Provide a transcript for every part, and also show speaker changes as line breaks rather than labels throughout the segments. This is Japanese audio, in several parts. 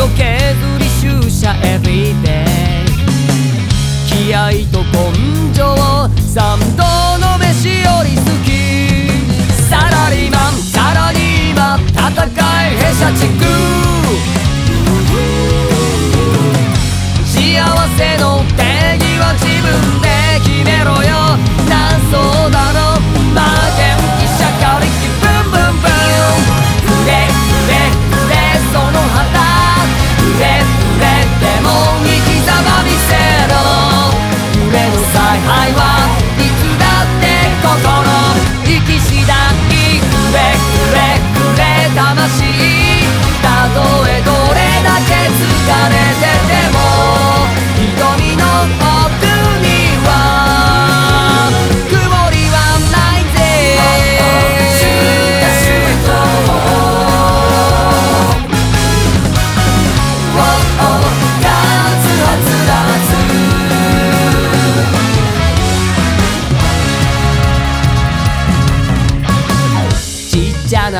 を削り出社エビデイ気合と根性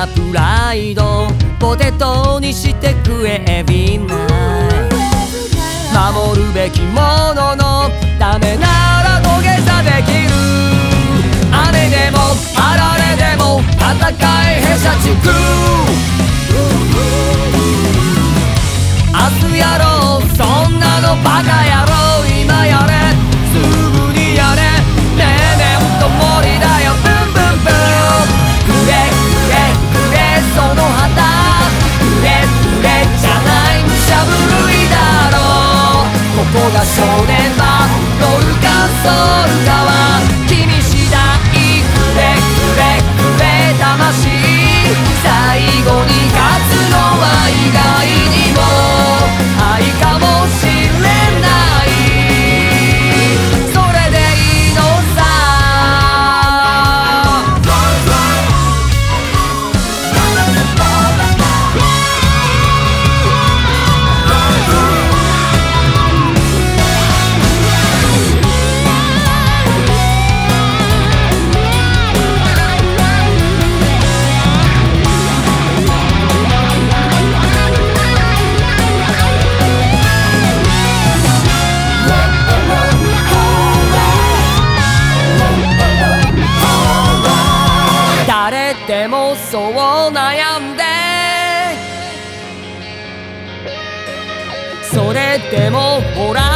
プライドポテトにしてくれエビナイ守るべきもののためなら土下座できる。そう悩んで。それでもほら。